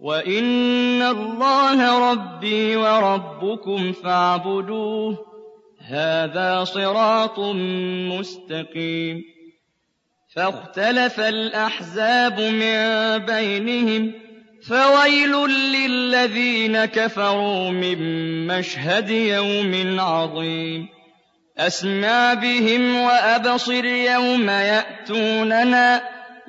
وَإِنَّ اللَّهَ رَبِّي وَرَبُّكُمْ فَاعْبُدُوهُ ۚ هَٰذَا صِرَاطٌ مُّسْتَقِيمٌ. فَاخْتَلَفَ الْأَحْزَابُ مِن بَيْنِهِمْ ۖ فَوَيْلٌ لِّلَّذِينَ كَفَرُوا مِن مَّشْهَدِ يَوْمٍ عَظِيمٍ. أَسْمِعْ بِهِمْ وَأَبْصِرْ يَوْمَ يَأْتُونَنَا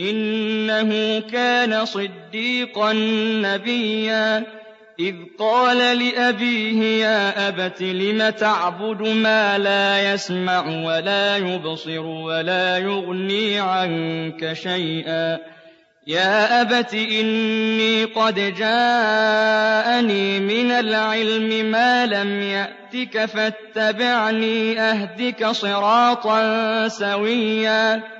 إِنَّهُ كَانَ صِدِّيقًا نَّبِيًّا. إِذْ قَالَ لِأَبِيهِ يَا أَبَتِ لِمَ تَعْبُدُ مَا لَا يَسْمَعُ وَلَا يُبْصِرُ وَلَا يُغْنِي عَنكَ شَيْئًا. يَا أَبَتِ إِنِّي قَدْ جَاءَنِي مِنَ الْعِلْمِ مَا لَمْ يَأْتِكَ فَاتَّبِعْنِي أَهْدِكَ صِرَاطًا سَوِيًّا.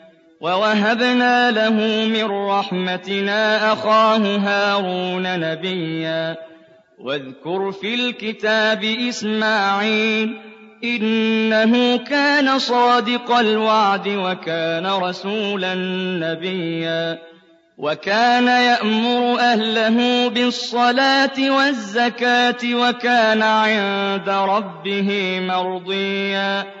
ووهبنا له من رحمتنا أخاه هارون نبيا واذكر في الكتاب إسماعيل إنه كان صادق الوعد وكان رسولا نبيا وكان يأمر أهله بالصلاة والزكاة وكان عند ربه مرضيا